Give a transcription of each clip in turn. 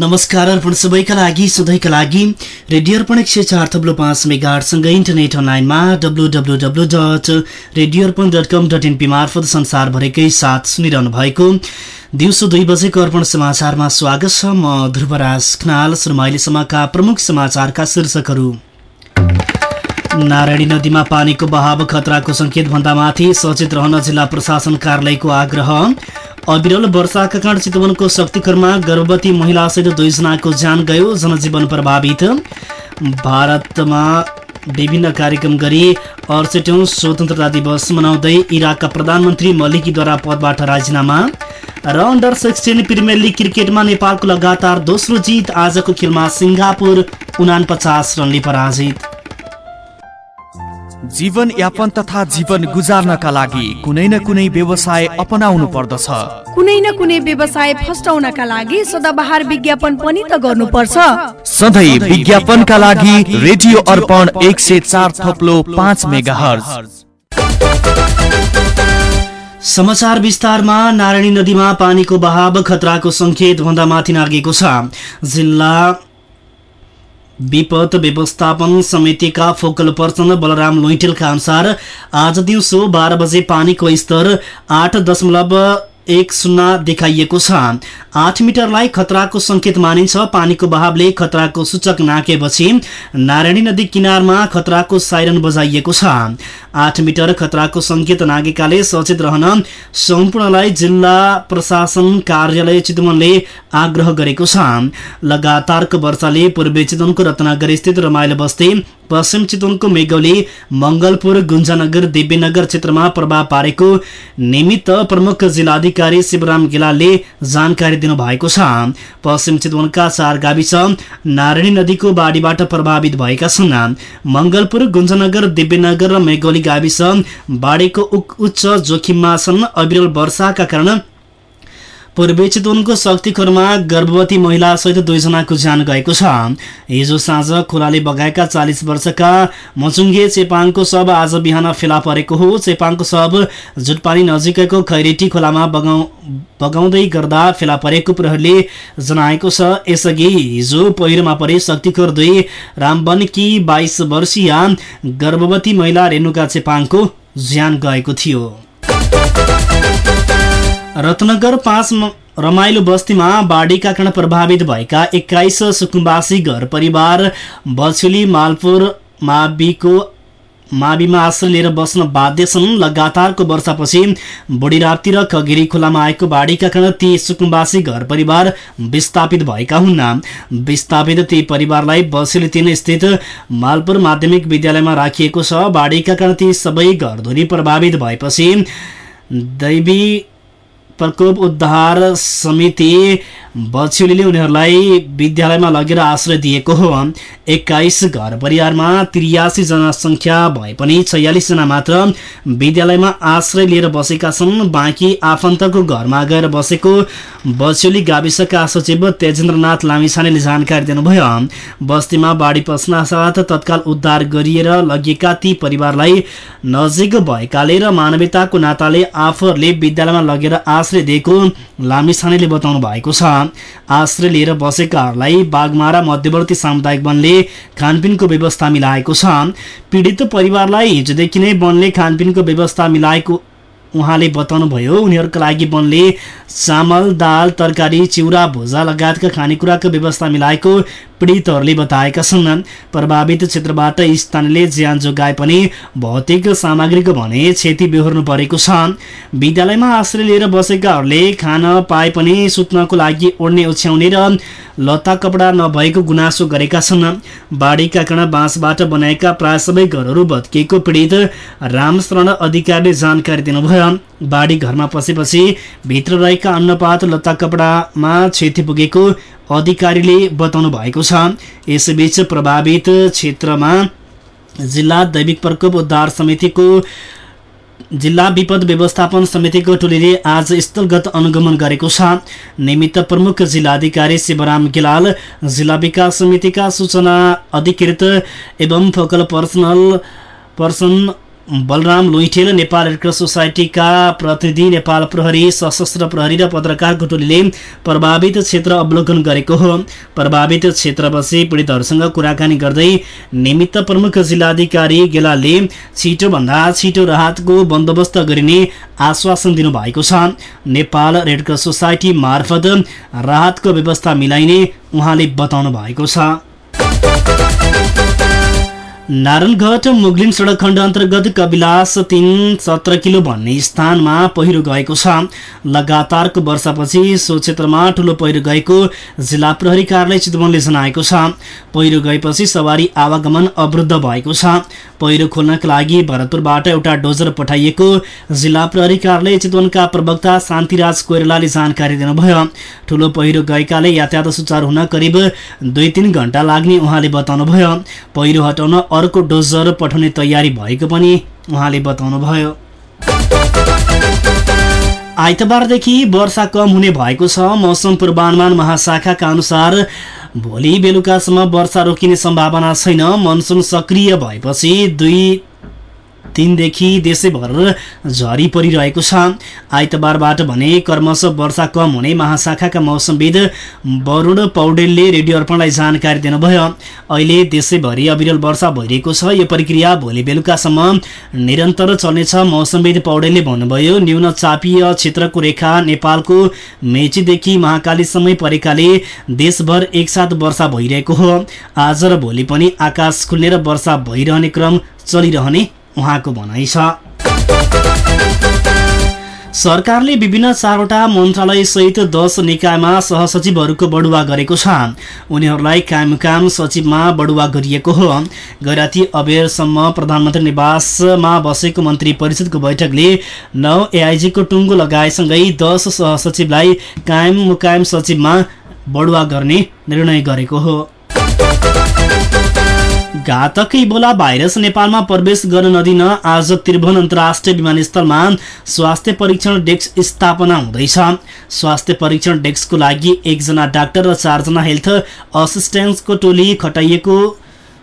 नमस्कार अर्पण सबैका लागि सधैँका लागि रेडियो अर्पण एक सय चार थप्लो पाँच मेगाहरूसँगै इन्टरनेट अनलाइनमा W W W dot radio Arpan dot com dot NP मार्फत संसारभरिकै साथ सुनिरहनु भएको दिउँसो दुई बजेको अर्पण समाचारमा स्वागत छ। म ध्रुवराज खनाल सुरुमा अहिलेसम्मका प्रमुख समाचारका शीर्षकहरू। नारायणी नदीमा पानीको बहाव खतराको सङ्केतभन्दा माथि सचेत रहन जिल्ला प्रशासन कार्यालयको आग्रह। अविरल वर्षाका कारण चितवनको शक्तिखरमा गर्भवती महिलासहित दुईजनाको ज्यान गयो जनजीवन प्रभावित। भारतमा विभिन्न कार्यक्रम गरी अडसठौँ स्वतन्त्रता दिवस मनाउँदै इराकका प्रधानमन्त्री मलिकीद्वारा पदबाट राजीनामा र अन्डर सिक्सटिन प्रिमियर लिग क्रिकेटमा नेपालको लगातार दोस्रो जित आजको खेलमा सिङ्गापुर उनापचास रनले पराजित। जीवन यापन तथा जीवन गुजार्नका लागि कुनै न कुनै व्यवसाय अपनाउनु पर्दछ। कुनै न कुनै व्यवसाय फस्टाउनका लागि सदाबहार विज्ञापन पनि त गर्नुपर्छ। सधैँ विज्ञापनका लागि रेडियो अर्पण एक सय चार थप्लो पाँच मेगा समाचार विस्तारमा नारायणी नदीमा पानीको बहाव खतराको सङ्केत भन्दा माथि नागेको छ। जिल्ला विपद व्यवस्थापन समितिका फोकल पर्सन बलराम लोइटेलका अनुसार आज दिउँसो बाह्र बजे पानीको स्तर आठ दशमलव एक शून्य देखाइएको छ। आठ मिटरलाई खतराको संकेत मानिन्छ। पानीको बहावले खतराको सूचक नाकेपछि नारायणी नदी किनारमा खतराको साइरन बजाइएको छ। आठ मिटर खतराको संकेत नागेकाले सचेत रहन सम्पूर्णलाई जिल्ला प्रशासन कार्यालय चितवनले आग्रह गरेको छ। लगातारको वर्षाले पूर्वी चितवनको रत्नगर स्थित रमाइलो बस्ती पश्चिम चितवनको मेगौली मंगलपुर गुन्जानगर दिव्यनगर क्षेत्रमा प्रभाव पारेको निमित्त प्रमुख जिल्लाधिकारी शिवराम गिलालले जानकारी दिनुभएको छ। पश्चिम चितवनका चार गाविस नारायणी नदीको बाढीबाट प्रभावित भएका छन्। मंगलपुर गुन्जनगर दिव्यनगर र मेगौली गाविस बाढीको उच्च जोखिममा छन्। अविरल वर्षाका कारण पूर्वी चितवनको शक्तिखोरमा गर्भवती महिला सहित दुईजनाको ज्यान गएको छ। हिजो साँझ खोलाले बगाएका चालिस वर्षका मचुङ्गे चेपाङको शव आज बिहान फेला परेको हो। चेपाङको शव जुटपानी नजिकैको खैरेटी खोलामा बगाउ बगाउँदै गर्दा फेला परेको प्रहरीले जनाएको छ। यसअघि हिजो पहिरोमा परे शक्तिखोर दुई रामवनकी बाइस वर्षीय गर्भवती महिला रेणुका चेपाङको ज्यान गएको थियो। रत्नगर पाँच रमाइलो बस्तीमा बाढीका कारण प्रभावित भएका एक्काइस सुकुम्बासी घर परिवार बछुली मालपुर माविको माविमा आश्रय लिएर बस्न बाध्य छन्। लगातारको वर्षापछि बुढीराप्ती र खगिरी खोलामा आएको बाढीका कारण ती सुकुम्बासी घर परिवार विस्थापित भएका हुन्। विस्थापित ती परिवारलाई बसेली तीन स्थित मालपुर माध्यमिक विद्यालयमा राखिएको छ। बाढीका कारण ती सबै घरधुरी प्रभावित भएपछि दैवी प्रकोप उद्धार समिति बछ्यौलीले उनीहरूलाई विद्यालयमा लगेर आश्रय दिएको हो। एक्काइस घर परिवारमा त्रियासी जनसङ्ख्या भए पनि छयालिसजना मात्र विद्यालयमा आश्रय लिएर बसेका छन्। बाँकी आफन्तको घरमा गएर बसेको बछ्यौली गाविसका सचिव तेजेन्द्रनाथ लामिछानेले जानकारी दिनुभयो। बस्तीमा बाढी पस्न साथ तत्काल उद्धार गरिएर लगिएका ती परिवारलाई नजिक भएकाले र मानवीयताको नाताले आफूहरूले विद्यालयमा लगेर आश्रय दिएको लामिछानेले बताउनु भएको छ। आश्रय लिएर बसेकाहरूलाई बागमारा मध्यवर्ती सामुदायिक वनले खानपिनको व्यवस्था मिलाएको छ। पीडित परिवारलाई हिजोदेखि नै वनले खानपिनको व्यवस्था मिलाएको उहाँले बताउनुभयो उनीहरूका लागि वनले चामल दाल तरकारी चिउरा भुजा लगायतका खानेकुराको व्यवस्था मिलाएको पीडितहरूले बताएका छन्। प्रभावित क्षेत्रबाट स्थानीयले ज्यान जोगाए पनि भौतिक सामग्रीको भने क्षति बेहोर्नु परेको छ। विद्यालयमा आश्रय लिएर बसेकाहरूले खान पाए पनि सुत्नको लागि ओढ्ने ओछ्याउने र लत्ता कपडा नभएको गुनासो गरेका छन्। बाढीका कारण बाँसबाट बनाएका प्राय सबै घरहरू भत्किएको पीडित रामशरण अधिकारीले जानकारी दिनुभयो। बाढी घरमा पसेपछि भित्र रहेका अन्नपात लत्ता कपडामा क्षति पुगेको अधिकारीले बताउनु भएको छ। यसबीच प्रभावित क्षेत्रमा जिल्ला दैविक प्रकोप उद्धार समितिको जिल्ला विपद व्यवस्थापन समितिको टोलीले आज स्थलगत अनुगमन गरेको छ। निमित्त प्रमुख जिल्लाधिकारी शिवराम गिलाल जिल्ला विकास समितिका सूचना अधिकृत एवं focal personal person Balram Luitel Nepal Red Cross सोसाइटीका प्रतिनिधि नेपाल प्रहरी सशस्त्र प्रहरी र पत्रकारको टोलीले प्रभावित क्षेत्र अवलोकन गरेको हो। प्रभावित क्षेत्रपछि पीडितहरूसँग कुराकानी गर्दै निमित्त प्रमुख जिल्लाधिकारी गेलालले छिटोभन्दा छिटो राहतको बन्दोबस्त गरिने आश्वासन दिनुभएको छ। नेपाल रेडक्रस सोसाइटी मार्फत राहतको व्यवस्था मिलाइने उहाँले बताउनु भएको छ। नारायणघाट मुगलिन सडक खण्ड अन्तर्गत कविलास तिन सत्र किलो भन्ने स्थानमा पहिरो गएको छ। लगातारको वर्षापछि सो क्षेत्रमा ठूलो पहिरो गएको जिल्ला प्रहरी कार्यालय चितवनले जनाएको छ। पहिरो गएपछि सवारी आवागमन अवरुद्ध भएको छ। पहिरो खोल्नका लागि भरतपुरबाट एउटा डोजर पठाइएको जिल्ला प्रहरी कार्यालय चितवनका प्रवक्ता शान्तिराज कोइरालाले जानकारी दिनुभयो। ठूलो पहिरो गएकाले यातायात सुचारू हुन करिब दुई तिन घण्टा लाग्ने उहाँले बताउनुभयो। पहिरो हटाउन अर्को डोजर पठाउने तयारी भएको पनि उहाँले बताउनुभयो। आइतबारदेखि वर्षा कम हुने भएको छ। मौसम पूर्वानुमान महाशाखाका अनुसार भोलि बेलुकासम्म वर्षा रोकिने सम्भावना छैन। मनसुन सक्रिय भएपछि दुई दिनदेखि देशैभर झरी परिरहेको छ। आइतबारबाट भने कर्मश वर्षा कम हुने महाशाखाका मौसमविद वरुण पौडेलले रेडियो अर्पणलाई जानकारी दिनुभयो। अहिले देशैभरि अविरल वर्षा भइरहेको छ। यो प्रक्रिया भोलि बेलुकासम्म निरन्तर चल्नेछ मौसमविद पौडेलले भन्नुभयो। न्यून चापीय क्षेत्रको रेखा नेपालको मेचीदेखि महाकालीसम्मै परेकाले देशभर एकसाथ वर्षा भइरहेको हो। आज र भोलि पनि आकाश खुल्ने र वर्षा भइरहने क्रम चलिरहने उहाँको भनाइ छ। सरकारले विभिन्न चारवटा मन्त्रालय सहित दस निकायमा सहसचिवहरूको बढुवा गरेको छ। उनीहरूलाई कामकाम सचिवमा बढुवा गरिएको हो। गैराती अबेरसम्म प्रधानमन्त्री निवासमा बसेको मन्त्री परिषदको बैठकले नौ एआइजीको टुङ्गो लगाएसँगै दस सहसचिवलाई कायम मुकायम सचिवमा बढुवा गर्ने निर्णय गरेको हो। घातक इबोला भाइरस नेपालमा प्रवेश गर्न नदिन। आज त्रिभुवन अन्तर्राष्ट्रिय विमानस्थलमा स्वास्थ्य परीक्षण डेस्क स्थापना हुँदैछ। स्वास्थ्य परीक्षण डेस्कको लागि एकजना डाक्टर र चारजना हेल्थ असिस्टेन्सको टोली खटाइएको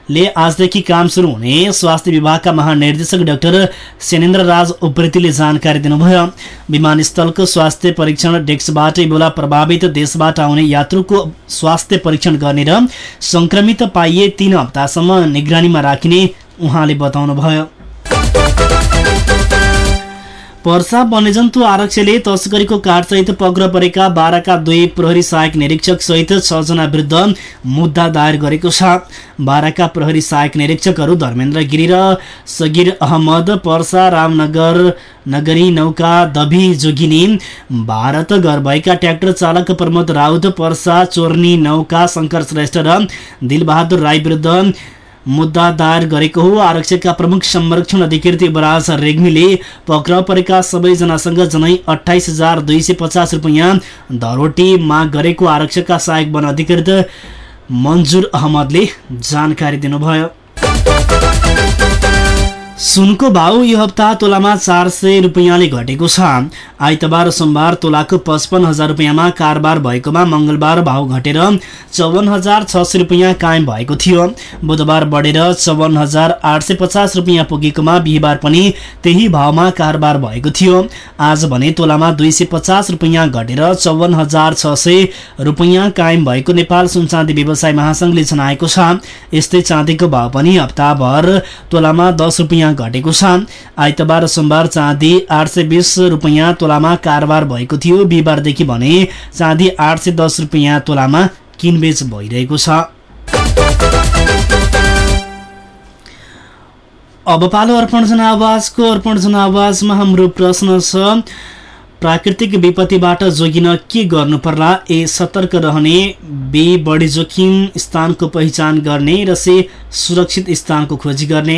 ले आजदेखि काम सुरु हुने स्वास्थ्य विभागका महानिर्देशक डाक्टर सेनेन्द्र राज उप्रेतीले जानकारी दिनुभयो। विमानस्थलको स्वास्थ्य परीक्षण डेस्कबाट इबोला प्रभावित देशबाट आउने यात्रुको स्वास्थ्य परीक्षण गर्ने र संक्रमित पाइए तीन हप्तासम्म निगरानीमा राखिने उहाँले बताउनुभयो। पर्सा वन्यजन्तु आरक्षले तस्करीको काठसहित पक्र परेका बाह्रका दुई प्रहरी सहायक निरीक्षक सहित छजना विरुद्ध मुद्दा दायर गरेको छ। बाह्रका प्रहरी सहायक निरीक्षकहरू धर्मेन्द्र गिरी र सगिर अहमद पर्सा रामनगर नगरी नौका दभी जोगिनी भारत घर भएका ट्र्याक्टर चालक प्रमोद राउत पर्सा चोर्नी नौका शङ्कर श्रेष्ठ र दिलबहादुर राई विरुद्ध मुद्दा दायर गरेको हो। आरक्षकका प्रमुख संरक्षण अधिकृत युवराज रेग्मीले पक्राउ परेका सबैजनासँग जनै अठाइस हजार दुई सय पचास रुपियाँ धरोटी माग गरेको आरक्षकका सहायक वन अधिकृत मन्जुर अहमदले जानकारी दिनुभयो। सुनको भाउ यो हप्ता तोलामा चार सय रुपियाँले घटेको छ। आइतबार सोमबार तोलाको पचपन्न हजार रुपियाँमा कारोबार भएकोमा मङ्गलबार भाउ घटेर चौवन हजार छ सय रुपियाँ कायम भएको थियो। बुधबार बढेर चौवन हजार आठ सय पचास रुपियाँ पुगेकोमा बिहिबार पनि त्यही भावमा कारोबार भएको थियो। आज भने तोलामा दुई सय पचास रुपियाँ घटेर चौवन हजार छ सय रुपियाँ कायम भएको नेपाल सुनचाँदी व्यवसाय महासङ्घले जनाएको छ। यस्तै चाँदीको भाव पनि हप्ताभर तोलामा दस रुपियाँ घटेको छ आइतबार सोमबार चाँदी आठ सय बिस रुपियाँ तोलामा कारोबार भएको थियो। बिहिबारदेखि भने चाँदी आठ सय दस रुपियाँ तोलामा किनबेच भइरहेको छ। अब पालो अर्पण जनावाजको अर्पण जनावाजमा हाम्रो प्रश्न छ प्राकृतिक विपत्तिबाट जोगिन के गर्नु पर्ला? ए सतर्क रहने बी बढी जोखिम स्थानको पहिचान गर्ने र से सुरक्षित स्थानको खोजी गर्ने।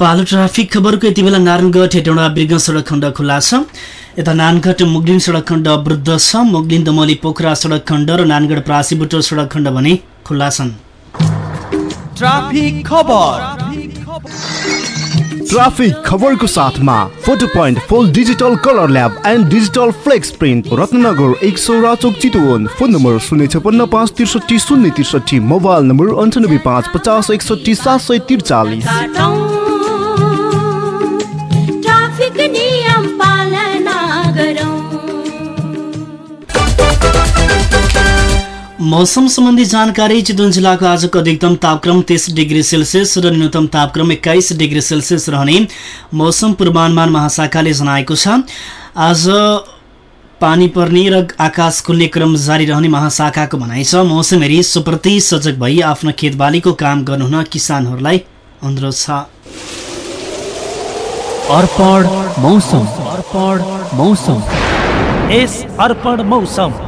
पालो ट्राफिक खबरको यति बेला नारायणगढ हेटौँडा बिर्ग सडक खण्ड खुल्ला छ। यता नानगढ मुगलिन सडक खण्ड अवरुद्ध छ। मुगलिन दमली पोखरा सडक खण्ड र नानगढ प्रासीबुटो सडक खण्ड भने खुल्ला छन्। ट्राफिक खबर। ट्राफिक खबरको साथमा photo point full digital colour lab and digital flex print Ratnanagar एक सौ राचोक चितवन। फोन नम्बर शून्य छपन्न पाँच त्रिसठी शून्य त्रिसठी मोबाइल नम्बर अन्ठानब्बे पाँच पचास एकसठी सात सय त्रिचालिस। मौसम सम्बन्धी जानकारी चितवन जिल्लाको आजको अधिकतम तापक्रम तेइस डिग्री सेल्सियस र न्यूनतम तापक्रम एक्काइस डिग्री सेल्सियस रहने मौसम पूर्वानुमान महाशाखाले जनाएको छ। आज पानी पर्ने र आकाश खुल्ने क्रम जारी रहने महाशाखाको भनाइ छ। मौसम हेरी सुप्रति सजग भई आफ्नो खेतबालीको काम गर्नुहुन किसानहरूलाई अनुरोध छ। अर्पण मौसम। अर्पण मौसम। यस अर्पण मौसम।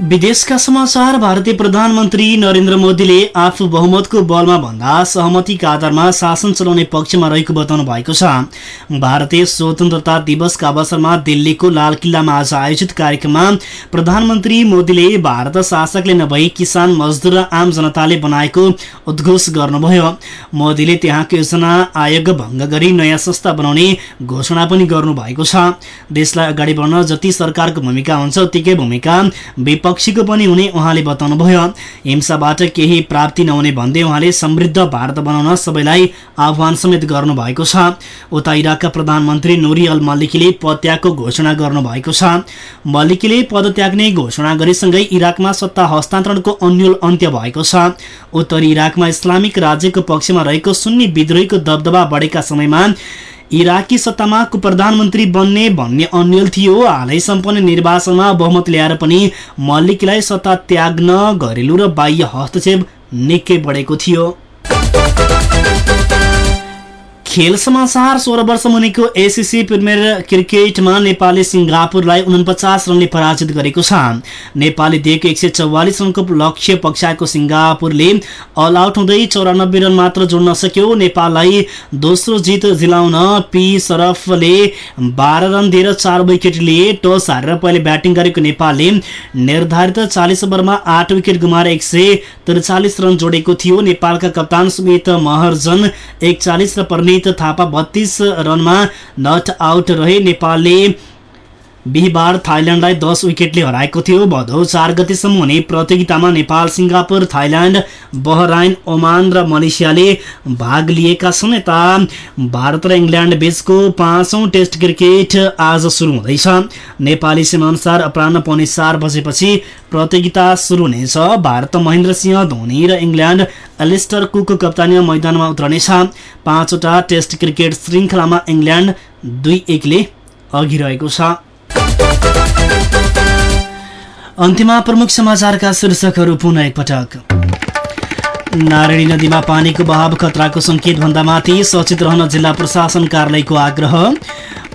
विदेशका समाचार भारतीय प्रधानमन्त्री नरेन्द्र मोदीले आफू बहुमतको बलमा भन्दा सहमतिका आधारमा शासन चलाउने पक्षमा रहेको बताउनु भएको छ। भारतीय स्वतन्त्रता दिवसका अवसरमा दिल्लीको लाल किल्लामा आज आयोजित कार्यक्रममा प्रधानमन्त्री मोदीले भारत शासकले नभई किसान मजदुर र आम जनताले बनाएको उद्घोष गर्नुभयो। मोदीले त्यहाँको योजना आयोग भङ्ग गरी नयाँ संस्था बनाउने घोषणा पनि गर्नुभएको छ। देशलाई अगाडि बढ्न जति सरकारको भूमिका हुन्छ उत्तिकै भूमिका विपक्षीको पनि हुने उहाँले बताउनुभयो। हिंसाबाट केही प्राप्ति नहुने भन्दै उहाँले समृद्ध भारत बनाउन सबैलाई आह्वान समेत गर्नुभएको छ। उता इराकका प्रधानमन्त्री नूरी अल मल्लिकीले पदत्यागको घोषणा गर्नुभएको छ। मल्लिकीले पद त्याग्ने घोषणा गरेसँगै इराकमा सत्ता हस्तान्तरणको अन्यल अन्त्य भएको छ। उत्तरी इराकमा इस्लामिक राज्यको पक्षमा रहेको सुन्नी विद्रोहीको दबदबा बढेका समयमा इराकी सत्तामा प्रधानमन्त्री बन्ने भन्ने अन्यल थियो। हालै सम्पन्न निर्वाचनमा बहुमत ल्याएर पनि मल्लिकीलाई सत्ता त्याग्न घरेलु र बाह्य हस्तक्षेप निकै बढेको थियो। खेल समाचार सोह्र वर्ष मुनिको एसिसी प्रिमियर क्रिकेटमा नेपालले सिङ्गापुरलाई उनपचास रनले पराजित गरेको छ। नेपालले दिएको एक सय चौवालिस रनको लक्ष्य पक्षाएको सिङ्गापुरले अल आउट हुँदै चौरानब्बे रन मात्र जोड्न सक्यो। नेपाललाई दोस्रो जित दिलाउन पी सरफले बाह्र रन दिएर चार विकेट लिए। टस हारेर पहिले ब्याटिङ गरेको नेपालले निर्धारित चालिस ओभरमा आठ विकेट गुमाएर एक सय त्रिचालिस रन जोडेको थियो। नेपालका कप्तान सुमित महर्जन एकचालिस र थापा बत्तीस रनमा नट आउट रहे नेपालले बिहिबार थाइल्यान्डलाई दस विकेटले हराएको थियो। भदौ चार गतिसम्म हुने प्रतियोगितामा Nepal Singapore Thailand Bahrain Oman र मलेसियाले भाग लिएका छन्। यता भारत र इङ्ल्यान्ड बीचको पाँचौँ टेस्ट क्रिकेट आज सुरु हुँदैछ। नेपाली समयअनुसार अपरान्न पौने चार बजेपछि प्रतियोगिता सुरु हुनेछ। भारत महेन्द्र सिंह धोनी र इङ्ल्यान्ड एलिस्टर कुकको कप्तानीमा मैदानमा उत्रनेछ। पाँचवटा टेस्ट क्रिकेट श्रृङ्खलामा इङ्ल्यान्ड दुई एकले अघि रहेको छ। प्रमुख समाचारका शीर्षकहरू पुनः एकपटक। नारायणी नदीमा पानीको बहाव खतराको सङ्केत भन्दा माथि सचेत रहन जिल्ला प्रशासन कार्यालयको आग्रह।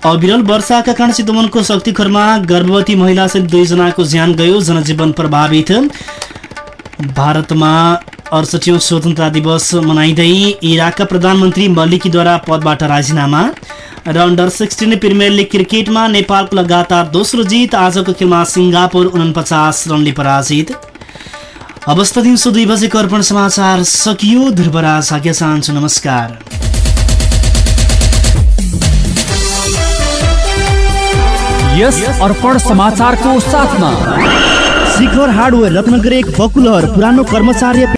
अविरल वर्षाका कारण चितवनको शक्तिखरमा गर्भवती महिलासहित दुईजनाको ज्यान गयो जनजीवन प्रभावित। भारतमा अडसठौँ स्वतन्त्रता दिवस मनाइँदै इराकका प्रधानमन्त्री मल्लिकीद्वारा पदबाट राजीनामा। र अन्डर सिक्सटिन प्रिमियर लिग क्रिकेटमा नेपालको लगातार दोस्रो जित आजको खेलमा सिङ्गापुर उनपचास रनले पराजित अवस्था दिउँसो दुई बजेको अर्पण समाचार सकियो ध्रुवराज आज्ञा चाहन्छु नमस्कार यस अर्पण समाचारको साथमा शिखर हार्डवेयर रत्नगर एक बकुलहर पुरानो कर्मचार्य